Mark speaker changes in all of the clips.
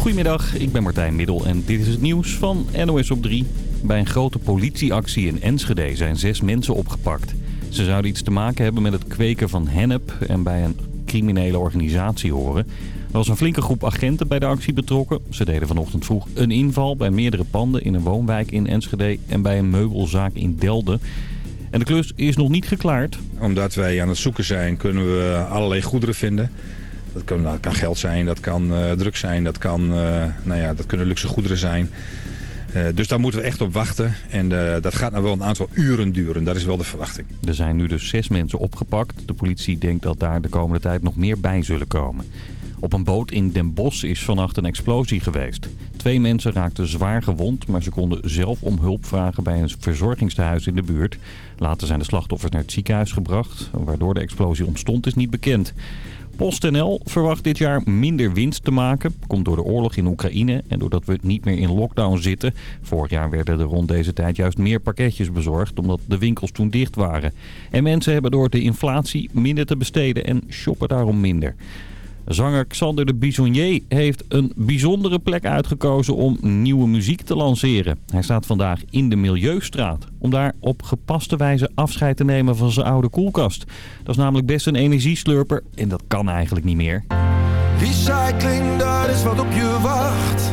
Speaker 1: Goedemiddag, ik ben Martijn Middel en dit is het nieuws van NOS op 3. Bij een grote politieactie in Enschede zijn zes mensen opgepakt. Ze zouden iets te maken hebben met het kweken van hennep en bij een criminele organisatie horen. Er was een flinke groep agenten bij de actie betrokken. Ze deden vanochtend vroeg een inval bij meerdere panden in een woonwijk in Enschede en bij een meubelzaak in Delden. En de klus is nog niet geklaard.
Speaker 2: Omdat wij aan het zoeken zijn kunnen we allerlei goederen vinden. Dat kan, kan geld zijn, dat kan uh, drugs zijn, dat, kan, uh, nou ja, dat kunnen luxe goederen zijn. Uh, dus daar moeten we echt op wachten. En dat gaat nou wel een aantal uren duren. Dat is wel de verwachting.
Speaker 1: Er zijn nu dus zes mensen opgepakt. De politie denkt dat daar de komende tijd nog meer bij zullen komen. Op een boot in Den Bosch is vannacht een explosie geweest. Twee mensen raakten zwaar gewond, maar ze konden zelf om hulp vragen bij een verzorgingstehuis in de buurt. Later zijn de slachtoffers naar het ziekenhuis gebracht. Waardoor de explosie ontstond is niet bekend. PostNL verwacht dit jaar minder winst te maken. Komt door de oorlog in Oekraïne en doordat we niet meer in lockdown zitten. Vorig jaar werden er rond deze tijd juist meer pakketjes bezorgd omdat de winkels toen dicht waren. En mensen hebben door de inflatie minder te besteden en shoppen daarom minder. Zanger Xander de Bisonnier heeft een bijzondere plek uitgekozen om nieuwe muziek te lanceren. Hij staat vandaag in de Milieustraat om daar op gepaste wijze afscheid te nemen van zijn oude koelkast. Dat is namelijk best een energieslurper en dat kan eigenlijk niet meer.
Speaker 3: Recycling, dat is wat op je wacht.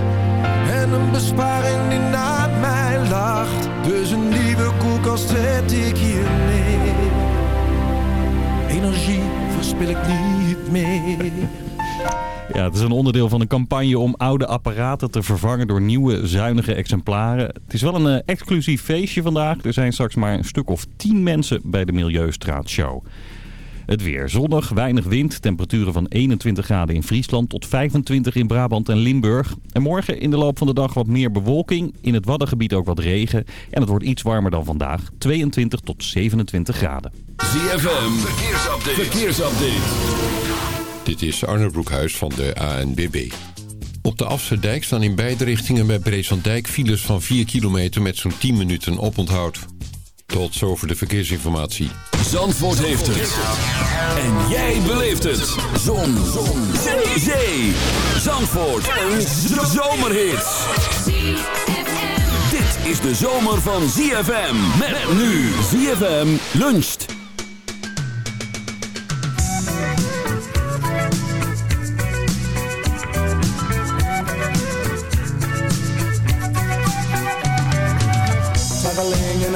Speaker 3: En een besparing die naar mij lacht. Dus een nieuwe koelkast zet ik hier neer. Energie verspil ik niet meer.
Speaker 1: Ja, het is een onderdeel van een campagne om oude apparaten te vervangen door nieuwe zuinige exemplaren. Het is wel een uh, exclusief feestje vandaag. Er zijn straks maar een stuk of 10 mensen bij de Milieustraatshow. Het weer zonnig, weinig wind, temperaturen van 21 graden in Friesland tot 25 in Brabant en Limburg. En morgen in de loop van de dag wat meer bewolking, in het Waddengebied ook wat regen. En het wordt iets warmer dan vandaag, 22 tot 27 graden.
Speaker 4: ZFM, verkeersupdate. verkeersupdate. Dit is Arne Broekhuis van de ANBB. Op de Afsterdijk staan in beide richtingen bij Breeslanddijk files van 4 kilometer met zo'n 10 minuten oponthoud. Tot zover de verkeersinformatie.
Speaker 5: Zandvoort heeft het. En jij beleeft het. Zon. Zon. Zee. Zandvoort. Een zomerhit. Dit is de zomer van ZFM. Met nu ZFM luncht.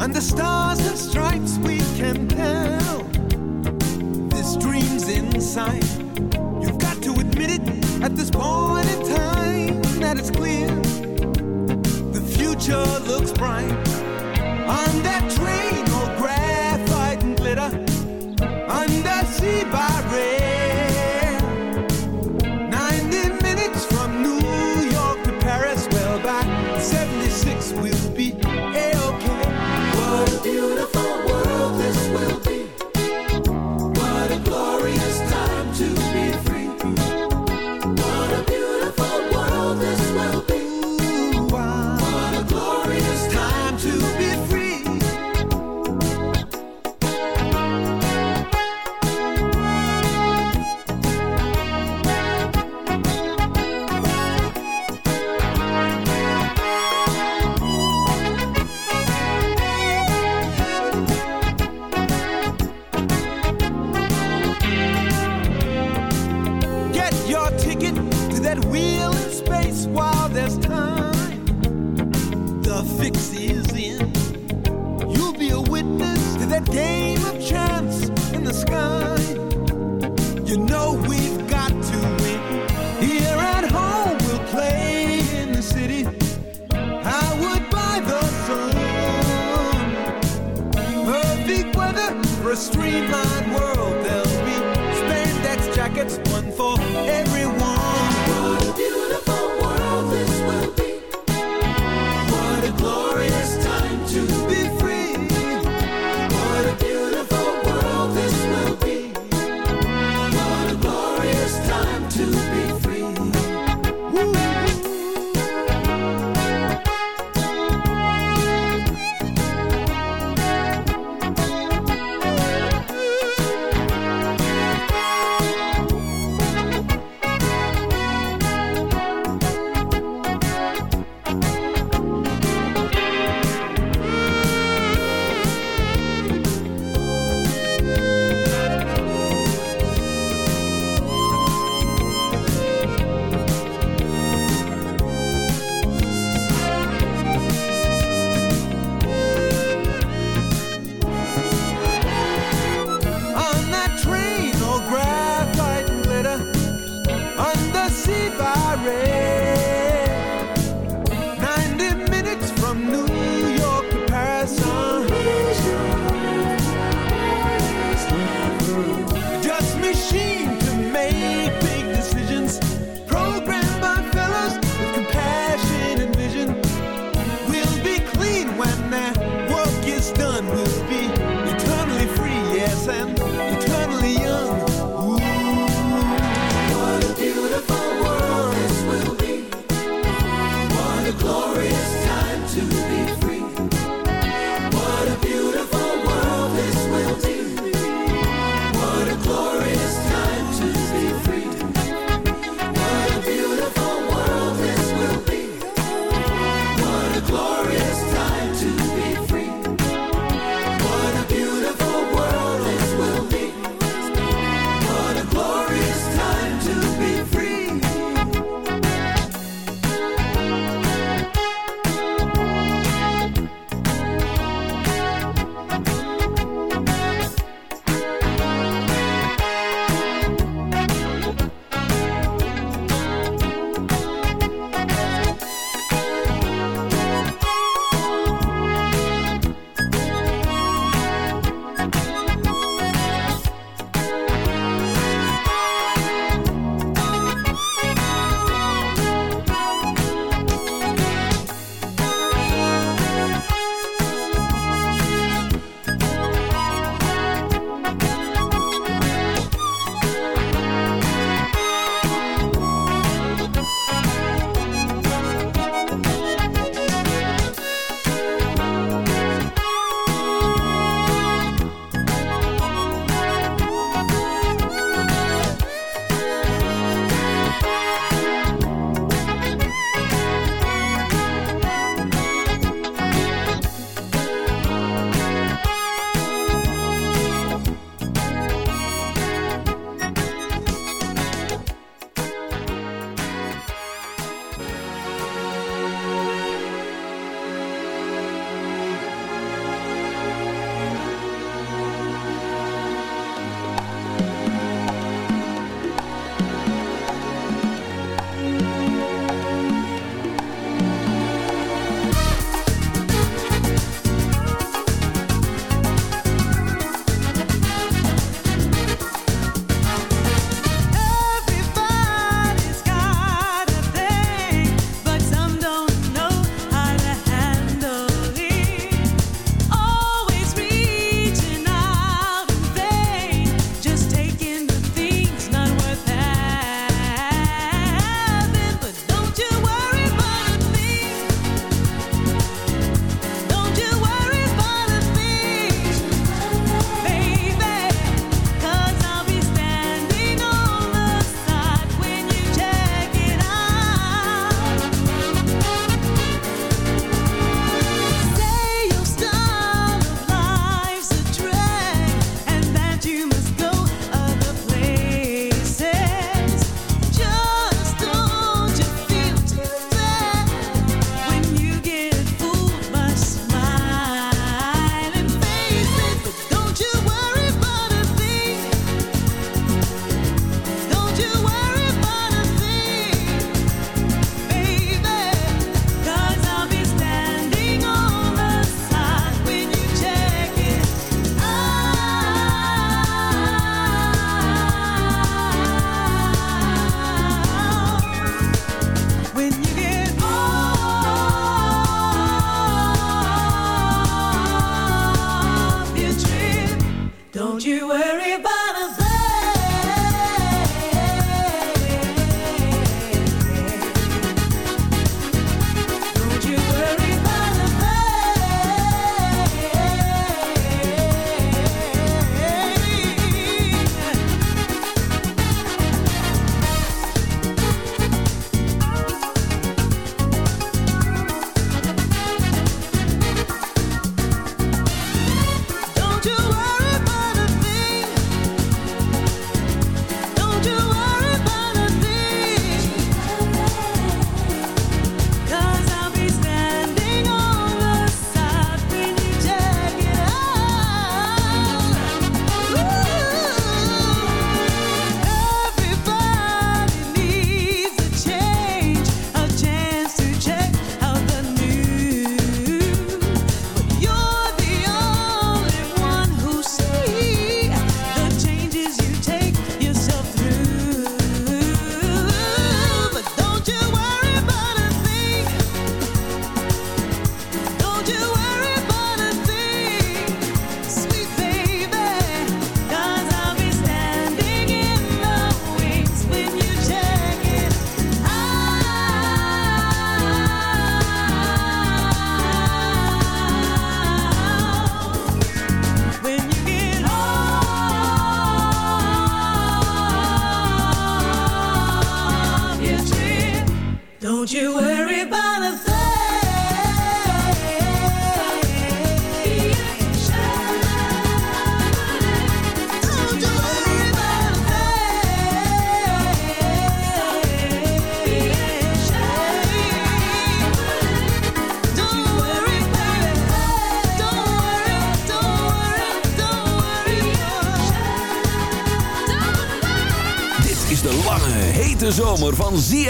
Speaker 6: and the stars and stripes we can tell. This dream's inside. You've got to admit it at this point in time
Speaker 7: that it's clear. The
Speaker 8: future looks bright on that.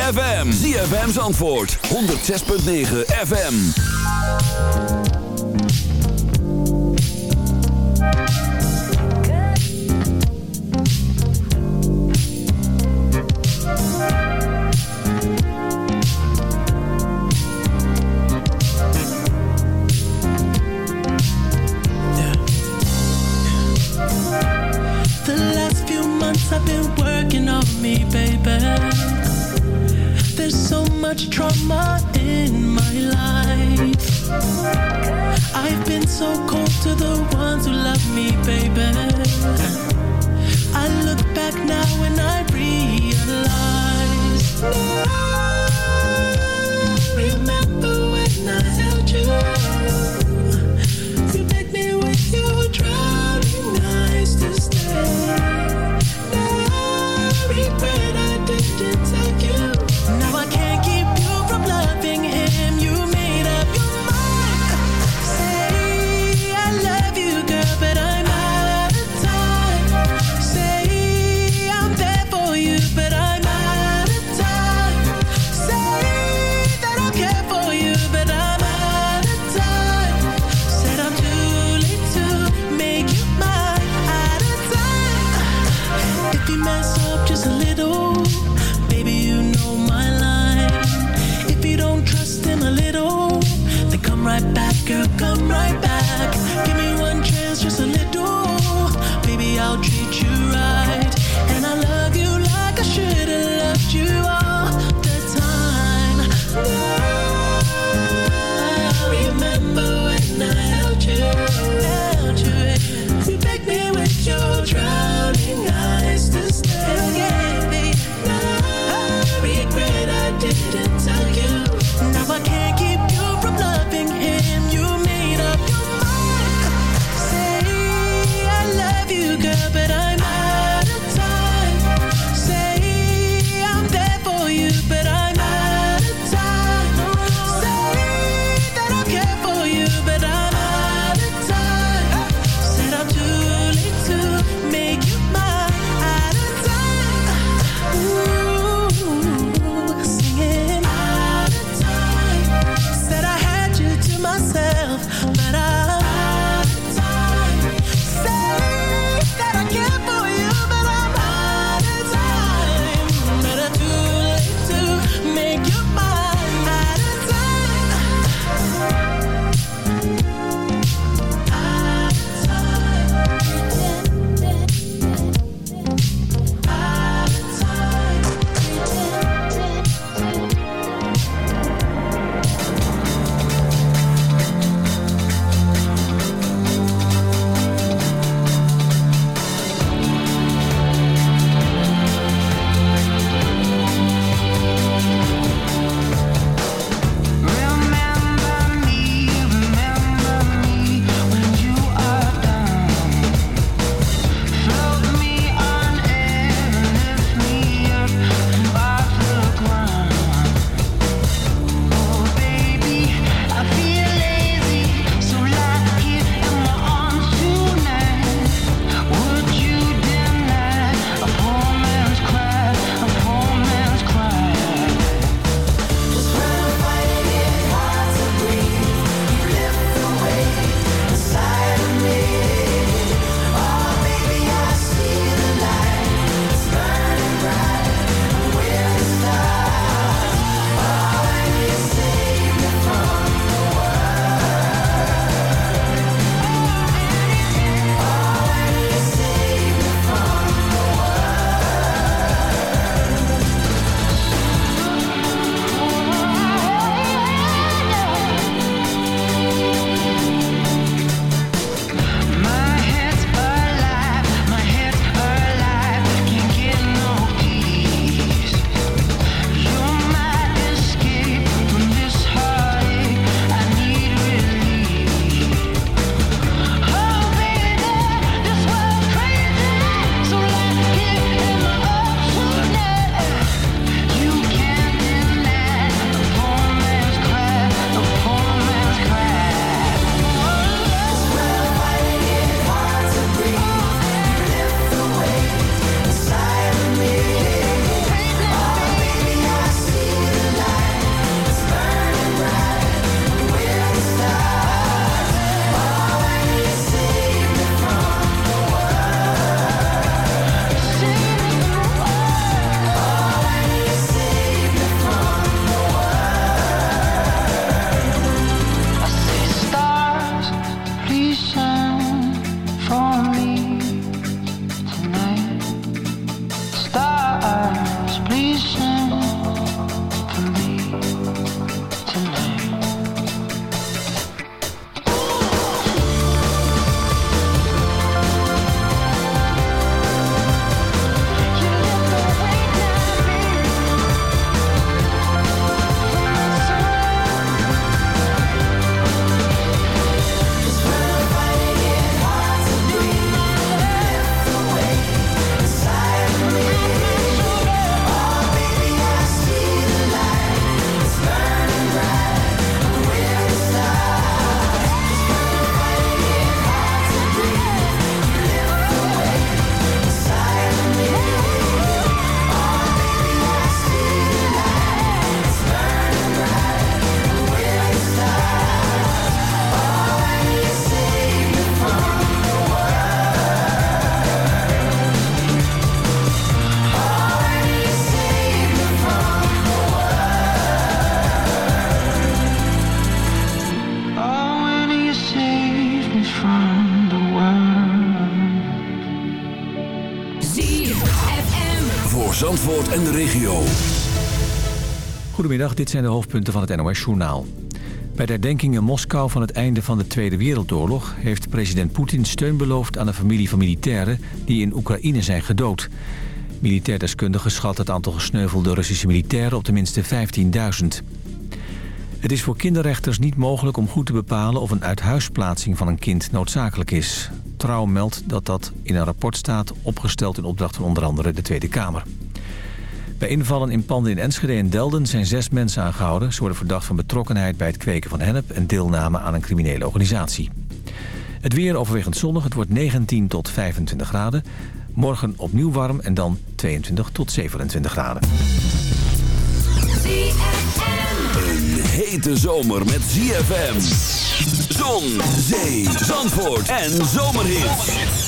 Speaker 8: ZFM. ZFM's antwoord. 106.9 FM.
Speaker 9: I've been working on me, baby. There's so much trauma in my life. I've been so cold to the ones who love me, baby. I look back now and I realize. I remember when I held you.
Speaker 10: Goedemiddag, dit zijn de hoofdpunten van het NOS-journaal. Bij de herdenking in Moskou van het einde van de Tweede Wereldoorlog... heeft president Poetin steun beloofd aan een familie van militairen... die in Oekraïne zijn gedood. Militair deskundigen schat het aantal gesneuvelde Russische militairen op tenminste 15.000. Het is voor kinderrechters niet mogelijk om goed te bepalen... of een uithuisplaatsing van een kind noodzakelijk is. Trouw meldt dat dat in een rapport staat... opgesteld in opdracht van onder andere de Tweede Kamer. Bij invallen in panden in Enschede en Delden zijn zes mensen aangehouden. Ze worden verdacht van betrokkenheid bij het kweken van hennep... en deelname aan een criminele organisatie. Het weer overwegend zonnig. Het wordt 19 tot 25 graden. Morgen opnieuw warm en dan 22 tot 27 graden.
Speaker 8: Een hete zomer met ZFM. Zon, zee, zandvoort en zomerhit.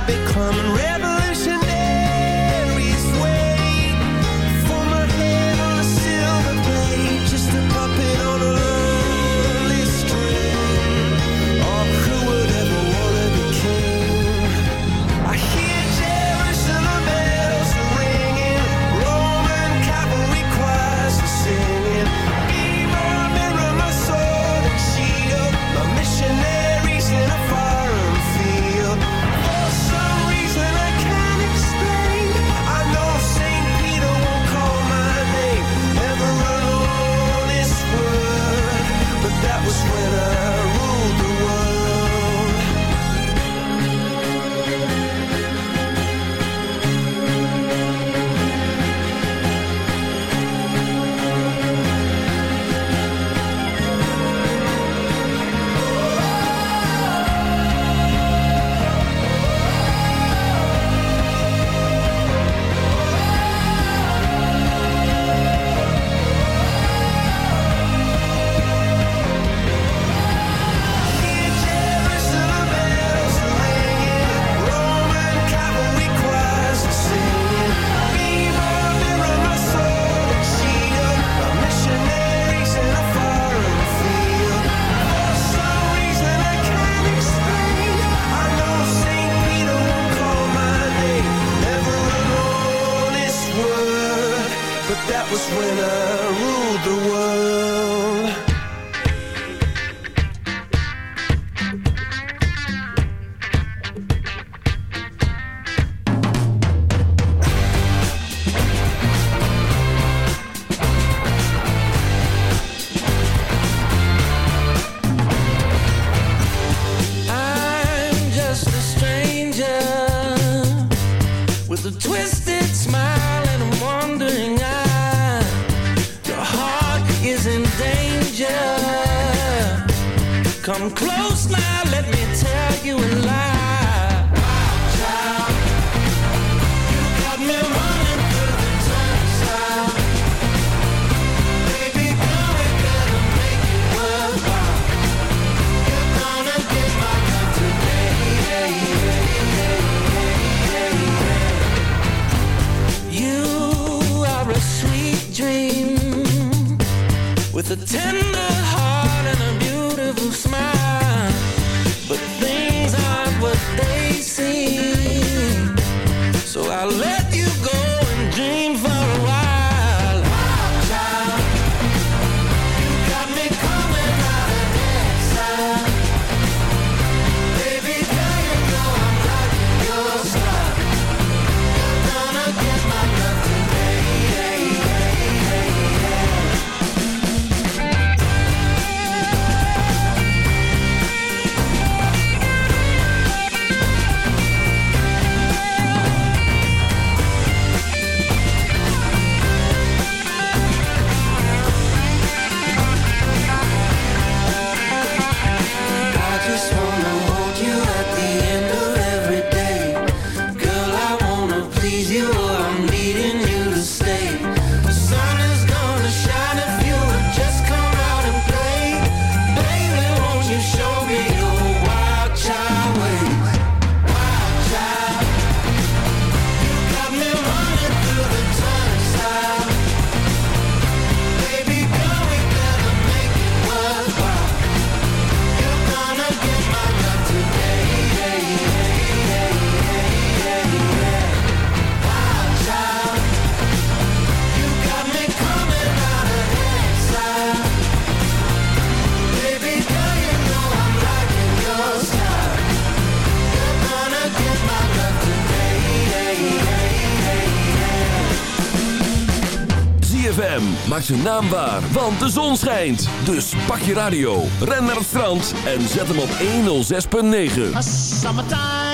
Speaker 8: naambaar, want de zon schijnt. Dus pak je radio, ren naar het strand en zet hem op 106.9.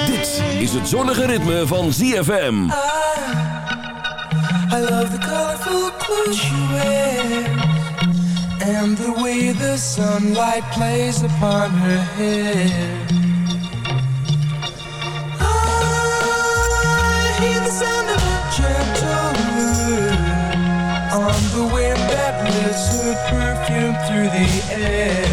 Speaker 8: Dit is het zonnige ritme van ZFM.
Speaker 7: Ah, I, love the colorful. And the way the sunlight plays upon her. through the air.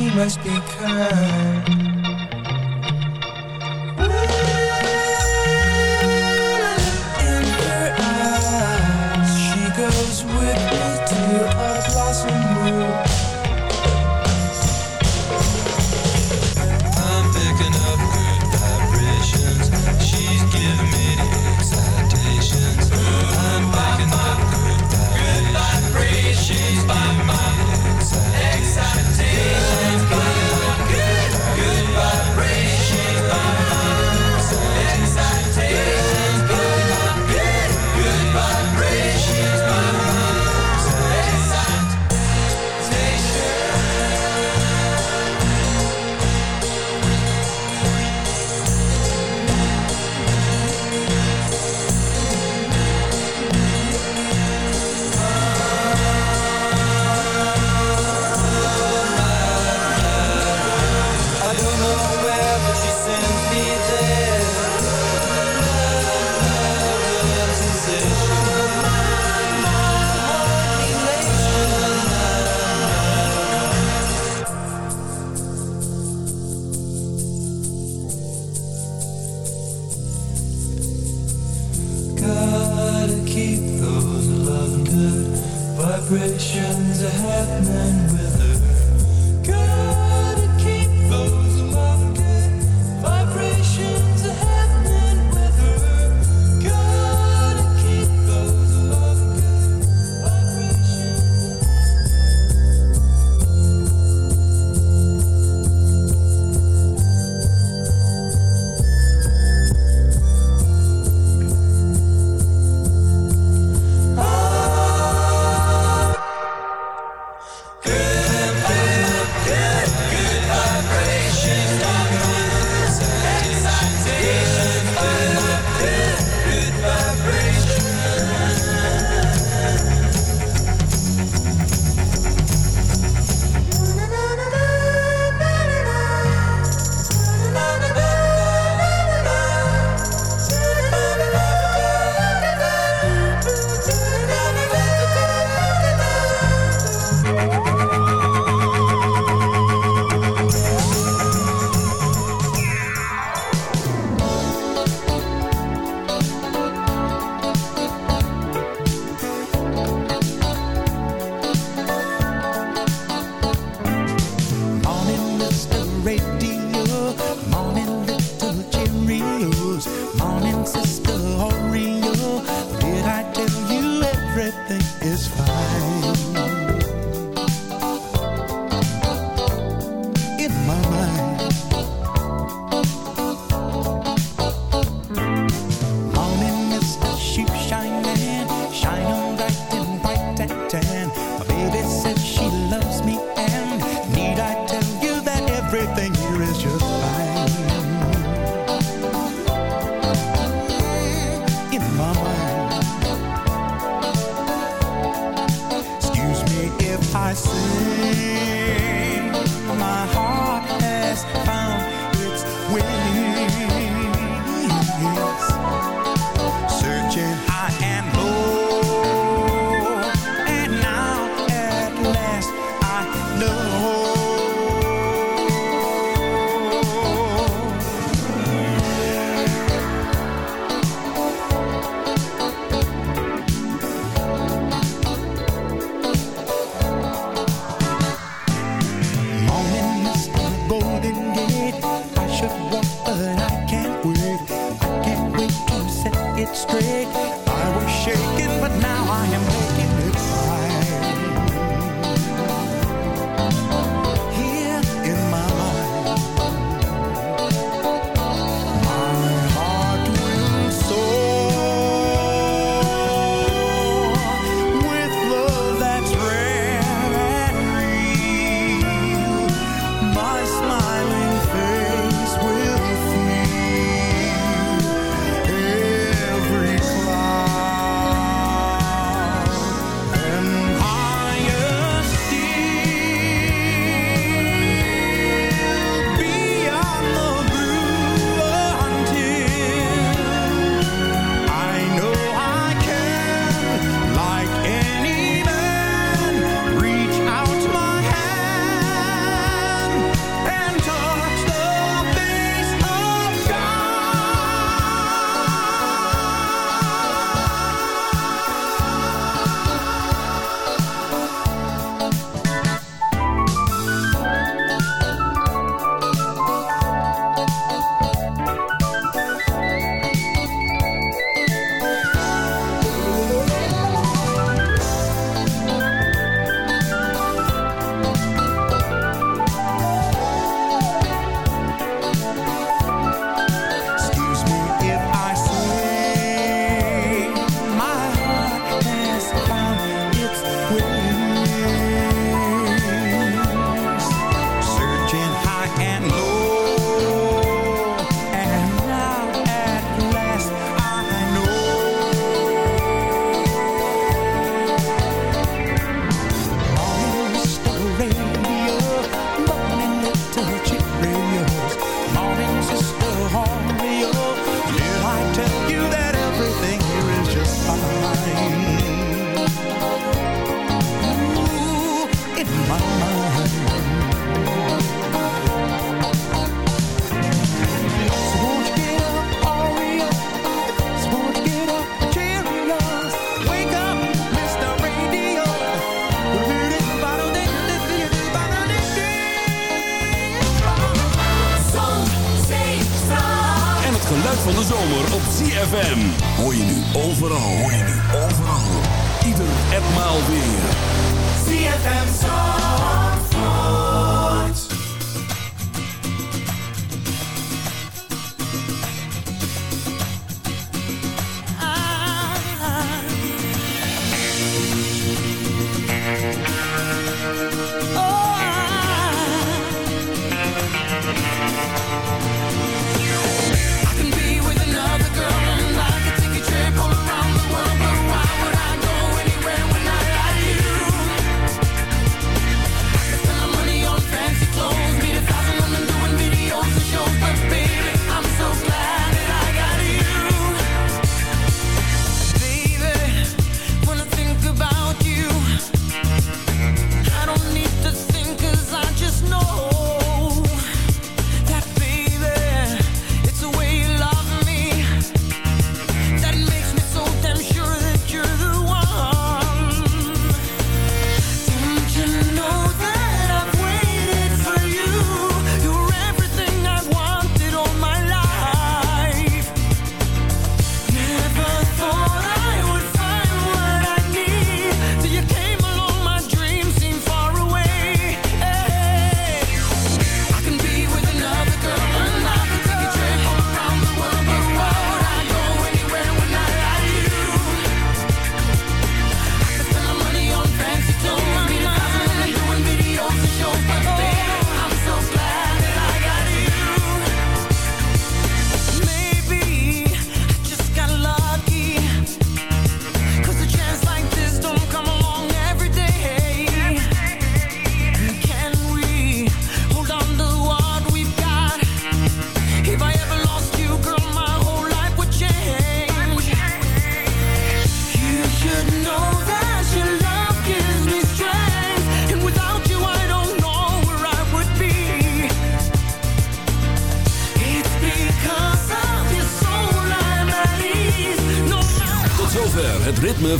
Speaker 7: she must be kind.